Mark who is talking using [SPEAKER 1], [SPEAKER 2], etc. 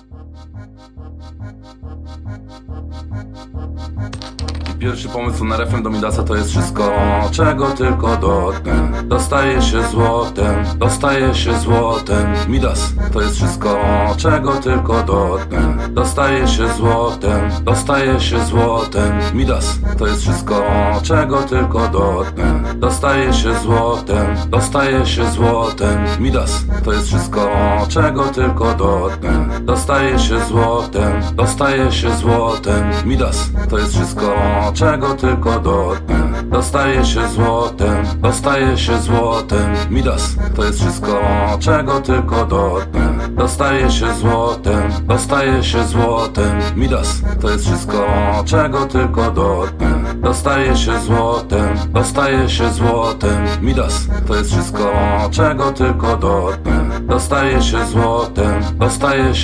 [SPEAKER 1] Thank you. Pierwszy pomysł na refren do Midasa to jest wszystko Czego tylko dotknę. Dostaje się złotem Dostaje się złotem. Midas to jest wszystko Czego tylko dotknę. Dostaje się złotem Dostaje się złotem. Midas to jest wszystko Czego tylko dotknę. Dostaje się złotem Dostaje się złotem. Midas to jest wszystko Czego tylko dotknę. Dostaje się złotem Dostaje się złotem. Midas to jest wszystko Czego tylko dotknę. Dostaje się złotem Dostaje się złotem. Midas to jest wszystko Czego tylko dotknę. Dostaje się złotem Dostaje się złotem. Midas to jest wszystko Czego tylko dotknę. Dostaje się złotem Dostaje się złotem. Midas to jest wszystko Czego tylko dotknę. Dostaje się złotem Dostaje się